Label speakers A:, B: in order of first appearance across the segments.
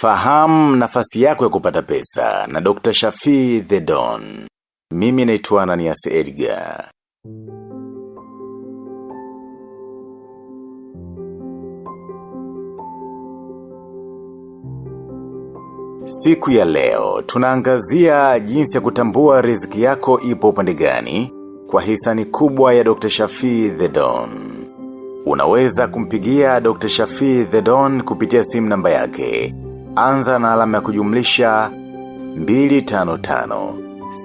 A: Fahamu nafasi yako ya kupata pesa na Dr. Shafi The Don. Mimi naitwa Ananias Edgar. Siku ya leo, tunaangazia jinsi ya kutambua riziki yako ipo upande gani kwa hisani kubwa ya Dr. Shafi The Don. Unaweza kumpigia Dr. Shafi The Don kupitia simu namba yake. Anza na alama ya kujumlisha 255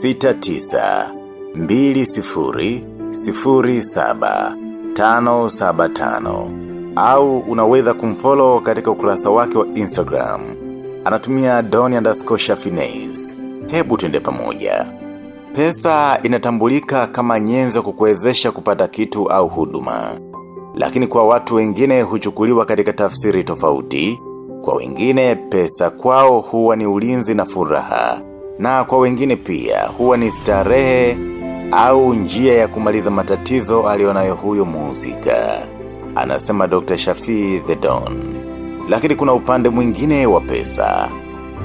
A: 69 20 07 575 au unaweza kumfollow katika ukurasa wake wa Instagram. Anatumia Doni underscore Shafinez. Hebu tuende pamoja. Pesa inatambulika kama nyenzo kukuwezesha kupata kitu au huduma. Lakini kwa watu wengine huchukuliwa katika tafsiri tofauti, kwa wengine pesa kwao huwa ni ulinzi na furaha. Na kwa wengine pia huwa ni starehe au njia ya kumaliza matatizo alionayo huyo muhusika. Anasema Dr. Shafi The Don. Lakini kuna upande mwingine wa pesa.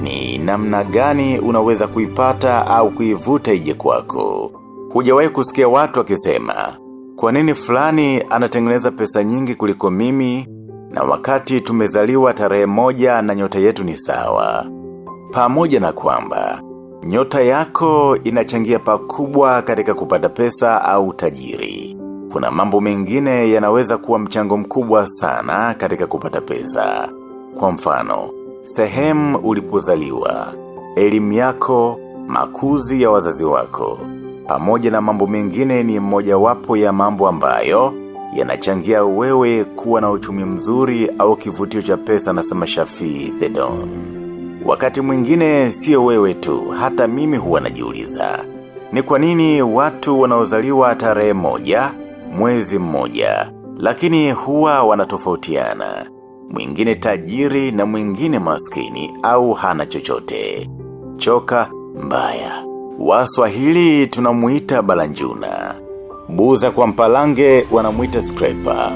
A: Ni namna gani unaweza kuipata au kuivuta ije kwako. Hujawahi kusikia watu wakisema, kwa nini fulani anatengeneza pesa nyingi kuliko mimi na wakati tumezaliwa tarehe moja na nyota yetu ni sawa. Pamoja na kwamba, nyota yako inachangia pakubwa katika kupata pesa au tajiri. Kuna mambo mengine yanaweza kuwa mchango mkubwa sana katika kupata pesa. Kwa mfano, sehemu ulipozaliwa, elimu yako, makuzi ya wazazi wako. Pamoja na mambo mengine ni moja wapo ya mambo ambayo yanachangia wewe kuwa na uchumi mzuri au kivutio cha pesa na sema Shafi The Don. Wakati mwingine sio wewe tu, hata mimi huwa najiuliza. Ni kwa nini watu wanaozaliwa tarehe moja, mwezi mmoja, lakini huwa wanatofautiana. Mwingine tajiri na mwingine maskini au hana chochote. Choka mbaya. Waswahili tunamuita balanjuna. Buza kwa mpalange wanamuita scraper.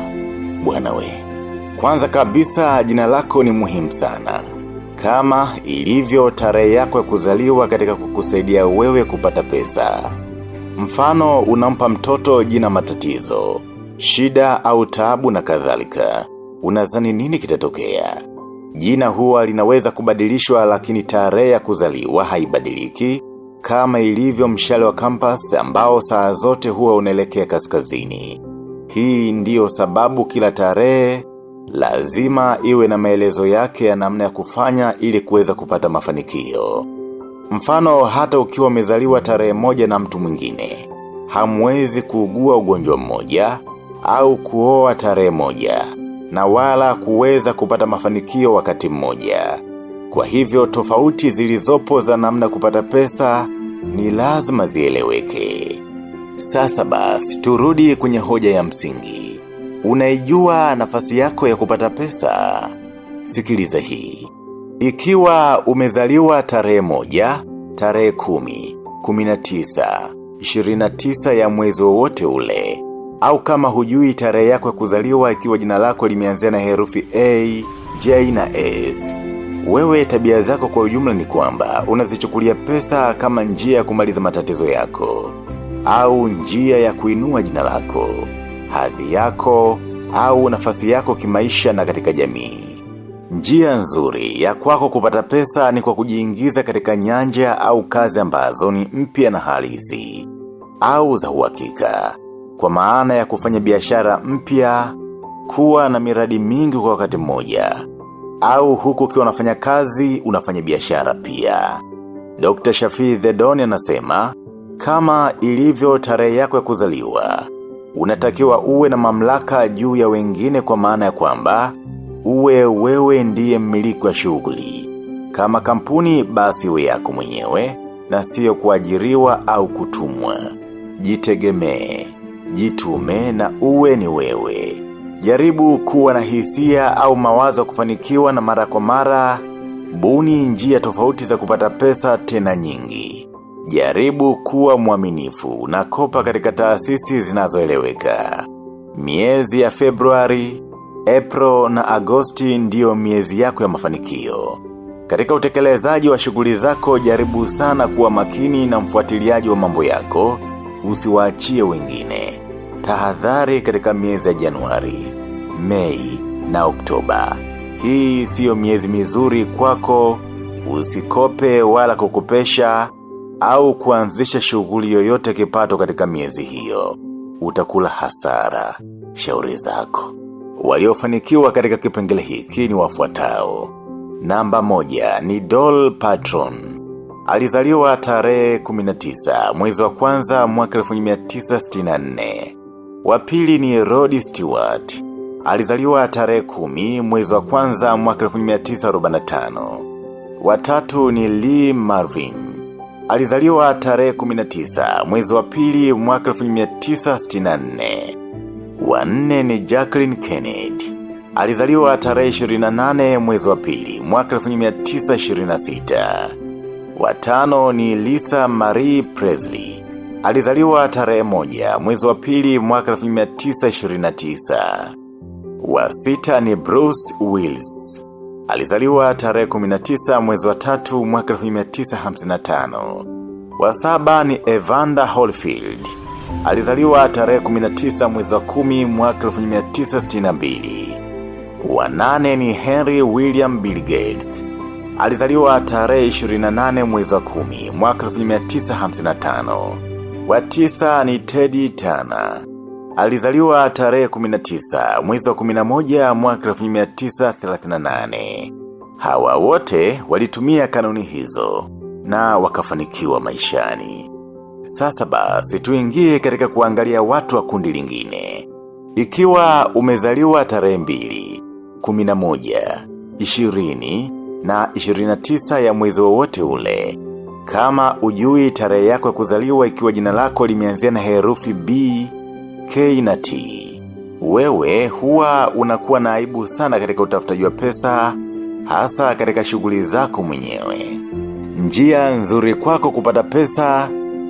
A: Bwana we. Kwanza kabisa jina lako ni muhimu sana. Kama ilivyo tarehe yako ya kuzaliwa katika kukusaidia wewe kupata pesa. Mfano unampa mtoto jina matatizo, shida au taabu na kadhalika. Unazani nini kitatokea? Jina huwa linaweza kubadilishwa lakini tarehe ya kuzaliwa haibadiliki kama ilivyo mshale wa kampas ambao saa zote huwa unaelekea kaskazini. Hii ndiyo sababu kila tarehe lazima iwe na maelezo yake ya namna ya kufanya ili kuweza kupata mafanikio. Mfano hata ukiwa umezaliwa tarehe moja na mtu mwingine, hamwezi kuugua ugonjwa mmoja au kuoa tarehe moja na wala kuweza kupata mafanikio wakati mmoja. Kwa hivyo tofauti zilizopo za namna kupata pesa ni lazima zieleweke. Sasa basi turudi kwenye hoja ya msingi. Unaijua nafasi yako ya kupata pesa? Sikiliza hii. Ikiwa umezaliwa tarehe moja, tarehe kumi, kumina tisa, ishirina tisa ya mwezi wowote ule, au kama hujui tarehe yako ya kuzaliwa ikiwa jina lako limeanzia na herufi A, J na S. Wewe tabia zako kwa ujumla ni kwamba unazichukulia pesa kama njia ya kumaliza matatizo yako, au njia ya kuinua jina lako, hadhi yako, au nafasi yako kimaisha na katika jamii. Njia nzuri ya kwako kupata pesa ni kwa kujiingiza katika nyanja au kazi ambazo ni mpya na halisi, au za uhakika. Kwa maana ya kufanya biashara mpya, kuwa na miradi mingi kwa wakati mmoja, au huku ukiwa unafanya kazi, unafanya biashara pia. Dr. Shafi The Don anasema, kama ilivyo tarehe yako ya kuzaliwa, unatakiwa uwe na mamlaka juu ya wengine kwa maana ya kwamba, uwe wewe ndiye mmiliki wa shughuli. Kama kampuni basi uwe yako mwenyewe, na siyo kuajiriwa au kutumwa. Jitegemee, jitume na uwe ni wewe. Jaribu kuwa na hisia au mawazo kufanikiwa na mara kwa mara, buni njia tofauti za kupata pesa tena nyingi. Jaribu kuwa mwaminifu na kopa katika taasisi zinazoeleweka. Miezi ya Februari, April na Agosti ndiyo miezi yako ya mafanikio. Katika utekelezaji wa shughuli zako jaribu sana kuwa makini na mfuatiliaji wa mambo yako, usiwaachie wengine. Tahadhari katika miezi ya Januari, Mei na Oktoba. Hii siyo miezi mizuri kwako, usikope wala kukopesha au kuanzisha shughuli yoyote kipato katika miezi hiyo. Utakula hasara, shauri zako. Waliofanikiwa katika kipengele hiki ni wafuatao. Namba moja ni Doll Patron. Alizaliwa tarehe 19 mwezi wa kwanza mwaka 1964. Wapili ni Rod Stewart. Alizaliwa tarehe 10 mwezi wa kwanza mwaka 1945. Watatu ni Lee Marvin. Alizaliwa tarehe 19 mwezi wa pili mwaka 1964. Wanne ni Jacqueline Kennedy. Alizaliwa tarehe 28 mwezi wa pili mwaka 1926. Watano ni Lisa Marie Presley. Alizaliwa tarehe moja mwezi wa pili mwaka 1929. Wa sita ni Bruce Wills. Alizaliwa tarehe 19 mwezi wa tatu mwaka 1955. Wa saba ni Evander holfield Alizaliwa tarehe 19 mwezi wa kumi mwaka 1962. Wa nane ni Henry William Bill Gates. Alizaliwa tarehe 28 mwezi wa kumi mwaka 1955. Wa tisa ni Teddy Tana. Alizaliwa tarehe 19 mwezi wa 11 mwaka 1938. Hawa wote walitumia kanuni hizo na wakafanikiwa maishani. Sasa basi tuingie katika kuangalia watu wa kundi lingine. Ikiwa umezaliwa tarehe mbili, kumina moja, ishirini na ishirini na tisa ya mwezi wowote ule. Kama ujui tarehe yako ya kuzaliwa ikiwa jina lako limeanzia na herufi B, K na T. Wewe huwa unakuwa na aibu sana katika utafutaji wa pesa, hasa katika shughuli zako mwenyewe. Njia nzuri kwako kupata pesa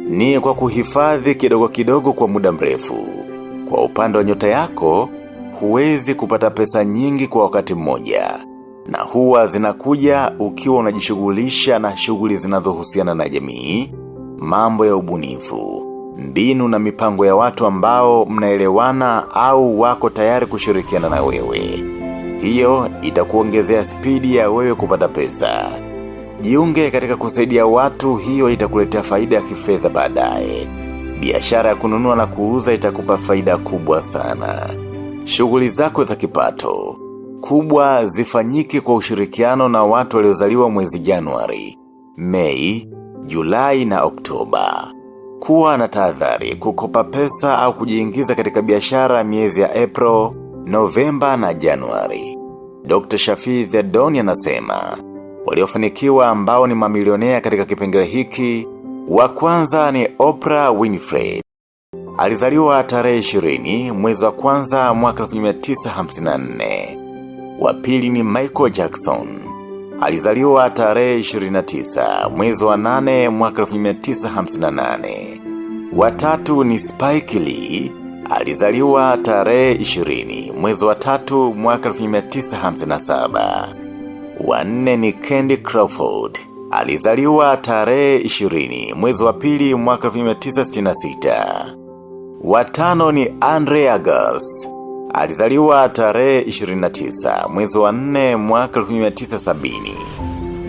A: ni kwa kuhifadhi kidogo kidogo kwa muda mrefu. Kwa upande wa nyota yako, huwezi kupata pesa nyingi kwa wakati mmoja. Na huwa zinakuja ukiwa unajishughulisha na shughuli zinazohusiana na jamii, mambo ya ubunifu, mbinu na mipango ya watu ambao mnaelewana au wako tayari kushirikiana na wewe. Hiyo itakuongezea spidi ya wewe kupata pesa. Jiunge katika kusaidia watu hiyo itakuletea faida ya kifedha baadaye. Biashara ya kununua na kuuza itakupa faida kubwa sana. Shughuli zako za kipato kubwa zifanyike kwa ushirikiano na watu waliozaliwa mwezi Januari, Mei, Julai na Oktoba. Kuwa na tahadhari kukopa pesa au kujiingiza katika biashara miezi ya April, Novemba na Januari. Dr. Shafi The Don anasema, waliofanikiwa ambao ni mamilionea katika kipengele hiki, wa kwanza ni Oprah Winfrey. Alizaliwa tarehe 20 mwezi wa kwanza mwaka 1954. Wa pili ni Michael Jackson. Alizaliwa tarehe 29 mwezi wa 8 mwaka 1958. Watatu ni Spike Lee. Alizaliwa tarehe 20 mwezi wa tatu mwaka 1957. Wanne ni Candy Crawford. Alizaliwa tarehe 20 mwezi wa pili mwaka 1966. Watano ni Andre Agas. Alizaliwa tarehe 29 mwezi wa 4 mwaka 1970.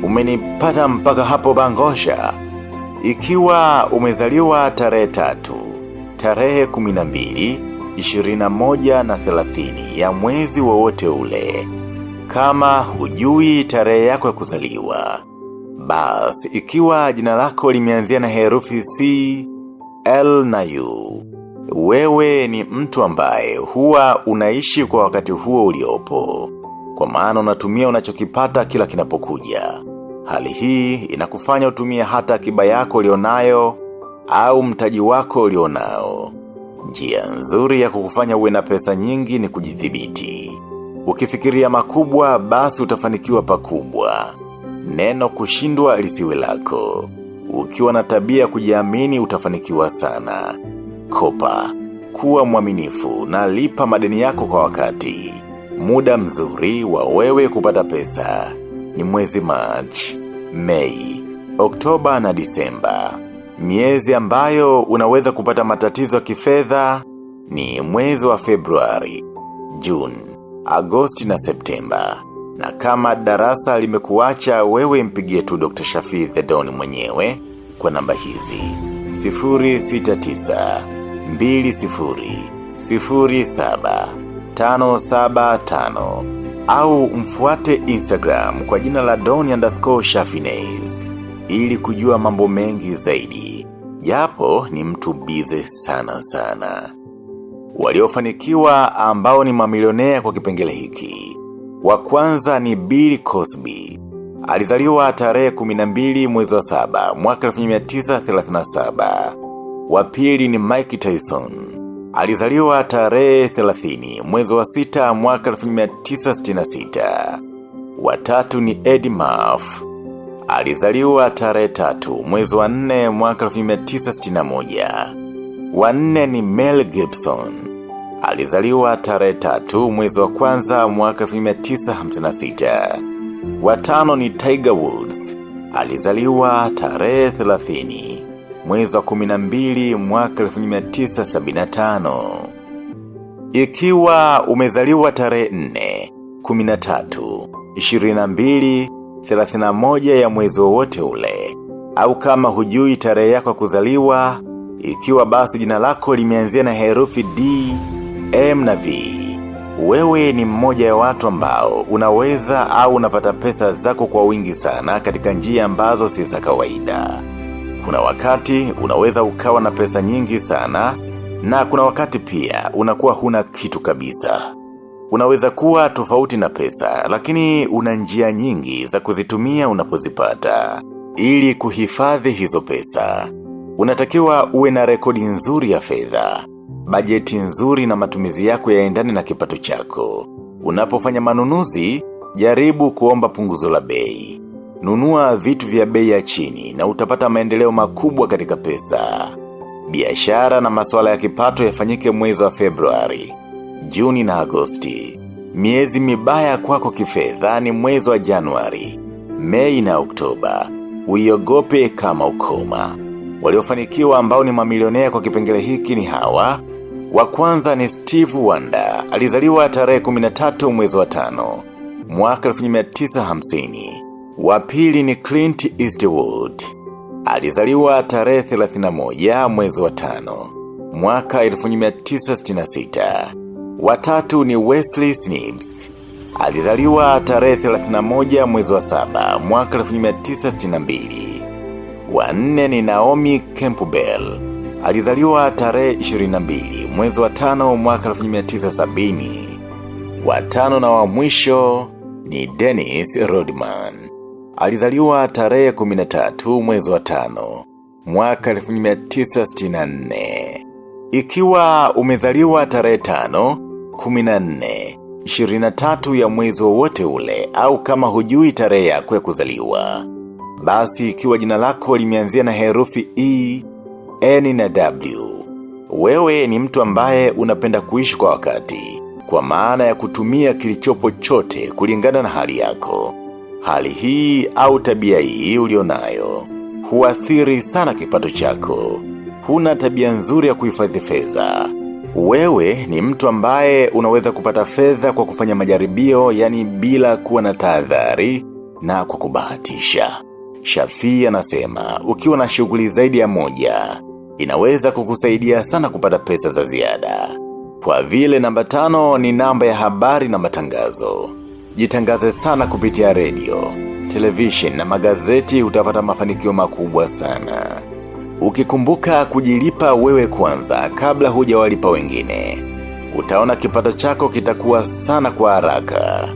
A: Umenipata mpaka hapo bangosha. Ikiwa umezaliwa tarehe tatu, tarehe 12, 21 na 30 ya mwezi wowote ule. Kama hujui tarehe yako ya kuzaliwa. Bas, ikiwa jina lako limeanzia na herufi C, L na U. Wewe ni mtu ambaye huwa unaishi kwa wakati huo uliopo. Kwa maana unatumia unachokipata kila kinapokuja. Hali hii inakufanya utumie hata akiba yako ulionayo au mtaji wako ulionao. Njia nzuri ya kukufanya uwe na pesa nyingi ni kujidhibiti. Ukifikiria makubwa basi utafanikiwa pakubwa. Neno kushindwa lisiwe lako. Ukiwa na tabia kujiamini utafanikiwa sana. Kopa, kuwa mwaminifu na lipa madeni yako kwa wakati. Muda mzuri wa wewe kupata pesa. ni mwezi March, Mei, Oktoba na Disemba. Miezi ambayo unaweza kupata matatizo kifedha ni mwezi wa Februari, June, Agosti na Septemba. Na kama darasa limekuacha wewe mpigie tu Dr. Shafi The Don mwenyewe kwa namba hizi. 069 20 07 575 au mfuate Instagram kwa jina la Don underscore Shafinez ili kujua mambo mengi zaidi. Japo ni mtu bize sana sana. Waliofanikiwa ambao ni mamilionea kwa kipengele hiki. Wa kwanza ni Bill Cosby. Alizaliwa tarehe 12 mwezi wa saba mwaka 1937. Wa pili ni Mike Tyson. Alizaliwa tarehe 30 mwezi wa sita mwaka 1966. Wa tatu ni Eddie Murphy. Alizaliwa tarehe tatu mwezi wa nne mwaka 1961. Wa nne ni Mel Gibson. Alizaliwa tarehe tatu mwezi wa kwanza mwaka 1956. Wa tano ni Tiger Woods. Alizaliwa tarehe 30 mwezi wa 12 mwaka 1975. Ikiwa umezaliwa tarehe 4, 13, 22, 31 ya mwezi wowote ule, au kama hujui tarehe yako ya kuzaliwa, ikiwa basi jina lako limeanzia na herufi D, M na V. Wewe ni mmoja ya watu ambao unaweza au unapata pesa zako kwa wingi sana katika njia ambazo si za kawaida. Kuna wakati unaweza ukawa na pesa nyingi sana na kuna wakati pia unakuwa huna kitu kabisa. Unaweza kuwa tofauti na pesa lakini una njia nyingi za kuzitumia unapozipata. Ili kuhifadhi hizo pesa. Unatakiwa uwe na rekodi nzuri ya fedha bajeti nzuri na matumizi yako yaendane na kipato chako. Unapofanya manunuzi, jaribu kuomba punguzo la bei. Nunua vitu vya bei ya chini na utapata maendeleo makubwa katika pesa. Biashara na masuala ya kipato yafanyike mwezi wa Februari, Juni na Agosti. Miezi mibaya kwako kifedha ni mwezi wa Januari, Mei na Oktoba. Uiogope kama ukoma. Waliofanikiwa ambao ni mamilionea kwa kipengele hiki ni hawa. Wa kwanza ni Steve wanda Alizaliwa tarehe 13 mwezi wa tano. Mwaka 1950. Wa pili ni Clint Eastwood. Alizaliwa tarehe 31 mwezi wa tano. Mwaka 1966. Watatu ni Wesley Snipes. Alizaliwa tarehe 31 mwezi wa saba. Mwaka 1962. Wanne ni Naomi Campbell. Alizaliwa tarehe 22 mwezi wa tano mwaka 1970. Watano na wa mwisho ni Dennis Rodman. Alizaliwa tarehe 13 mwezi wa tano mwaka 1964. Ikiwa umezaliwa tarehe tano, 14, 23 ya mwezi wowote ule au kama hujui tarehe yako ya kuzaliwa. Basi ikiwa jina lako limeanzia na herufi E, N na W. Wewe ni mtu ambaye unapenda kuishi kwa wakati, kwa maana ya kutumia kilichopo chote kulingana na hali yako. Hali hii au tabia hii ulionayo, huathiri sana kipato chako. Huna tabia nzuri ya kuhifadhi fedha. Wewe ni mtu ambaye unaweza kupata fedha kwa kufanya majaribio yani bila kuwa na tahadhari na kwa kubahatisha. Shafi anasema, ukiwa na shughuli zaidi ya moja, inaweza kukusaidia sana kupata pesa za ziada. Kwa vile namba tano ni namba ya habari na matangazo. Jitangaze sana kupitia radio, television na magazeti utapata mafanikio makubwa sana. Ukikumbuka kujilipa wewe kwanza kabla hujawalipa wengine. Utaona kipato chako kitakuwa sana kwa haraka.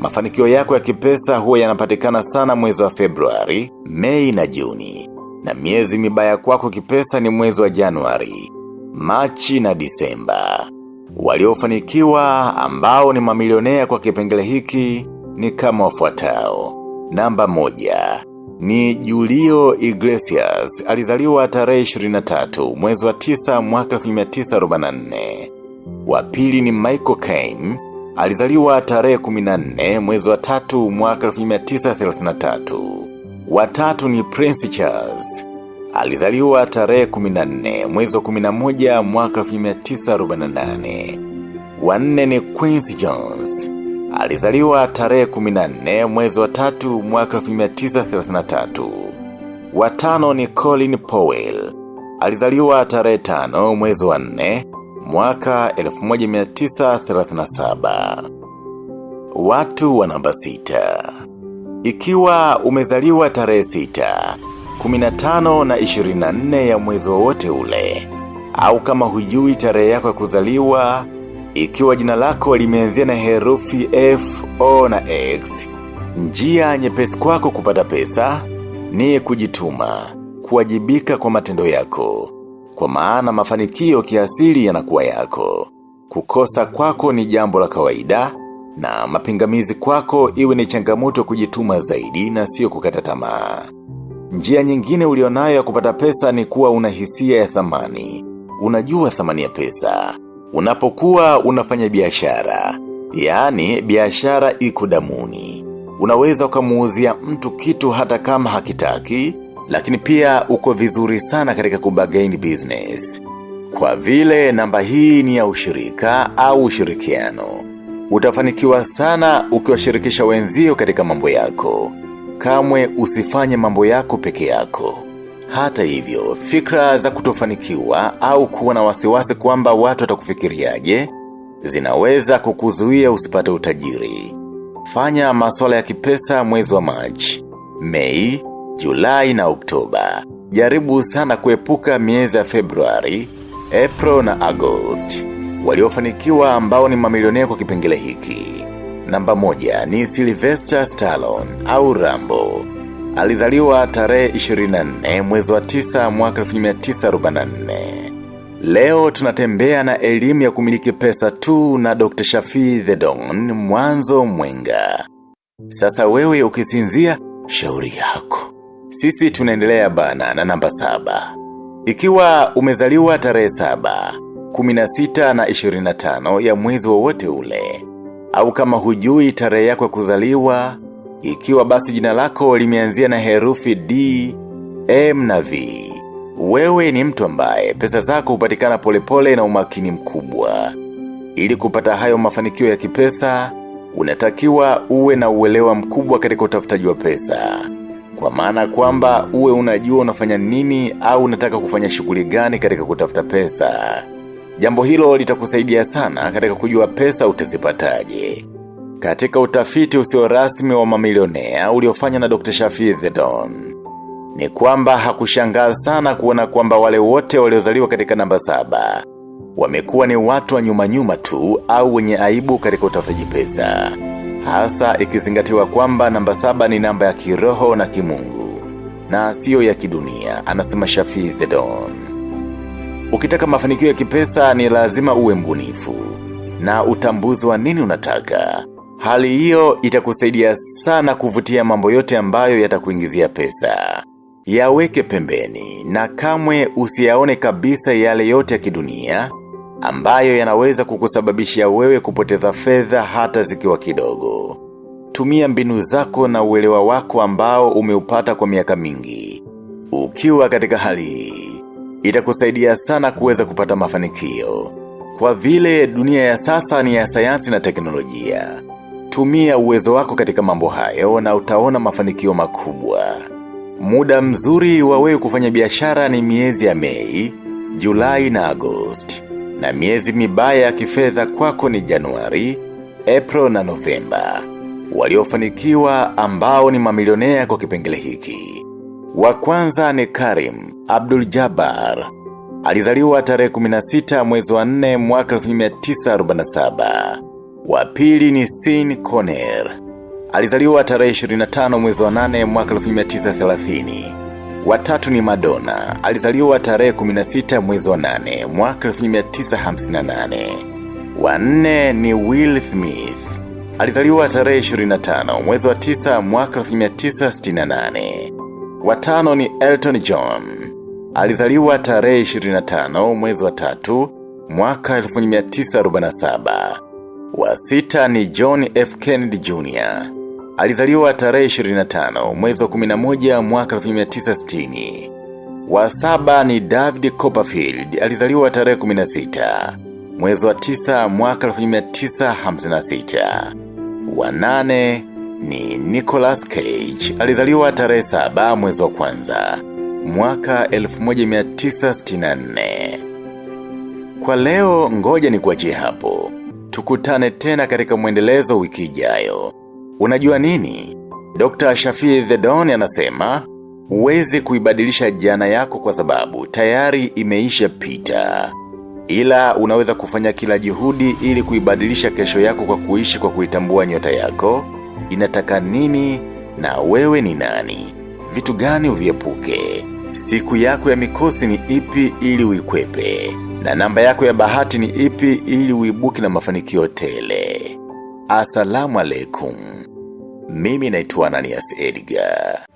A: Mafanikio yako ya kipesa huwa yanapatikana sana mwezi wa Februari, Mei na Juni. Na miezi mibaya kwako kipesa ni mwezi wa Januari, Machi na Disemba. Waliofanikiwa ambao ni mamilionea kwa kipengele hiki ni kama wafuatao. Namba moja ni Julio Iglesias alizaliwa tarehe 23 mwezi wa 9 mwaka 1944. Wa pili ni Michael Caine Alizaliwa tarehe 14 mwezi wa 3 mwaka 1933. Watatu ni Prince Charles. Alizaliwa tarehe 14 mwezi wa 11 mwaka 1948. Wanne ni Quincy Jones. Alizaliwa tarehe 14 mwezi wa tatu mwaka 1933. Watano ni Colin Powell. Alizaliwa tarehe tano, mwezi wa 4 mwaka 1937. Watu wa namba sita. Ikiwa umezaliwa tarehe sita, 15 na 24 ya mwezi wowote ule, au kama hujui tarehe yako ya kuzaliwa, ikiwa jina lako limeanzia na herufi F, O na X, njia nyepesi kwako kupata pesa, ni kujituma, kuwajibika kwa matendo yako, kwa maana mafanikio kiasili yanakuwa yako. Kukosa kwako ni jambo la kawaida, na mapingamizi kwako iwe ni changamoto kujituma zaidi na sio kukata tamaa. Njia nyingine ulionayo ya kupata pesa ni kuwa unahisia ya thamani. Unajua thamani ya pesa. Unapokuwa unafanya biashara. Yaani biashara iko damuni. Unaweza ukamuuzia mtu kitu hata kama hakitaki, lakini pia uko vizuri sana katika kubagain business. Kwa vile namba hii ni ya ushirika au ushirikiano. Utafanikiwa sana ukiwashirikisha wenzio katika mambo yako. Kamwe usifanye mambo yako peke yako. Hata hivyo, fikra za kutofanikiwa au kuwa na wasiwasi kwamba watu watakufikiriaje, zinaweza kukuzuia usipate utajiri. Fanya maswala ya kipesa mwezi wa Machi, Mei, Julai na Oktoba. Jaribu sana kuepuka miezi ya Februari, April na August. Waliofanikiwa ambao ni mamilionea kwa kipengele hiki. Namba moja ni Sylvester Stallone au Rambo. Alizaliwa tarehe 24 mwezi wa 9 mwaka 1944. Leo tunatembea na elimu ya kumiliki pesa tu na Dr. Shafi The Don mwanzo mwenga. Sasa wewe ukisinzia, shauri yako. Sisi tunaendelea bana na namba saba. Ikiwa umezaliwa tarehe saba, 16 na 25 ya mwezi wowote ule. Au kama hujui tarehe yako ya kuzaliwa, ikiwa basi jina lako limeanzia na herufi D, M na V. Wewe ni mtu ambaye pesa zako hupatikana polepole na umakini mkubwa. Ili kupata hayo mafanikio ya kipesa, unatakiwa uwe na uelewa mkubwa katika utafutaji wa pesa. Kwa maana kwamba uwe unajua unafanya nini au unataka kufanya shughuli gani katika kutafuta pesa. Jambo hilo litakusaidia sana katika kujua pesa utazipataje. Katika utafiti usio rasmi wa mamilionea uliofanya na Dr. Shafi The Don. Ni kwamba hakushangaa sana kuona kwamba wale wote waliozaliwa katika namba saba. Wamekuwa ni watu wa nyuma nyuma tu au wenye aibu katika utafutaji pesa. Hasa ikizingatiwa kwamba namba saba ni namba ya kiroho na kimungu. Na siyo ya kidunia, anasema Shafi The Don. Ukitaka mafanikio ya kipesa ni lazima uwe mbunifu. Na utambuzi wa nini unataka. Hali hiyo itakusaidia sana kuvutia mambo yote ambayo yatakuingizia pesa. Yaweke pembeni na kamwe usiyaone kabisa yale yote ya kidunia ambayo yanaweza kukusababishia wewe kupoteza fedha hata zikiwa kidogo. Tumia mbinu zako na uelewa wako ambao umeupata kwa miaka mingi. Ukiwa katika hali hii, itakusaidia sana kuweza kupata mafanikio. Kwa vile dunia ya sasa ni ya sayansi na teknolojia. Tumia uwezo wako katika mambo hayo na utaona mafanikio makubwa. Muda mzuri wa wewe kufanya biashara ni miezi ya Mei, Julai na Agosti. Na miezi mibaya ya kifedha kwako ni Januari, April na Novemba. Waliofanikiwa ambao ni mamilionea kwa kipengele hiki. Wa kwanza ni Karim Abdul Jabbar. Alizaliwa tarehe 16 mwezi wa 4 mwaka 1947. Wa pili ni Sin Conner. Alizaliwa tarehe 25 mwezi wa 8 mwaka 1930. Watatu ni Madonna. Alizaliwa tarehe 16 mwezi wa 8 mwaka 1958. Wa nne ni Will Smith. Alizaliwa tarehe 25 mwezi wa 9 mwaka 1968. Watano ni Elton John. Alizaliwa tarehe 25 mwezi wa tatu mwaka 1947. Wa sita ni John F. Kennedy Jr. Alizaliwa tarehe 25 mwezi wa 11 mwaka 1960. Wa saba ni David Copperfield. Alizaliwa tarehe 16 mwezi wa 9 mwaka 1956. Wa nane ni nicholas Cage. Alizaliwa tarehe 7 mwezi wa kwanza mwaka 1964. Kwa leo ngoja ni kuachie hapo. Tukutane tena katika mwendelezo wiki ijayo. Unajua nini? Dr. Shafi The Dawn anasema, uwezi kuibadilisha jana yako kwa sababu tayari imeisha pita. Ila unaweza kufanya kila juhudi ili kuibadilisha kesho yako kwa kuishi kwa kuitambua nyota yako, inataka nini na wewe ni nani. Vitu gani uviepuke? Siku yako ya mikosi ni ipi ili uikwepe? Na namba yako ya bahati ni ipi ili uibuki na mafanikio tele? Asalamu alaikum. Mimi naitwa Ananias Edgar.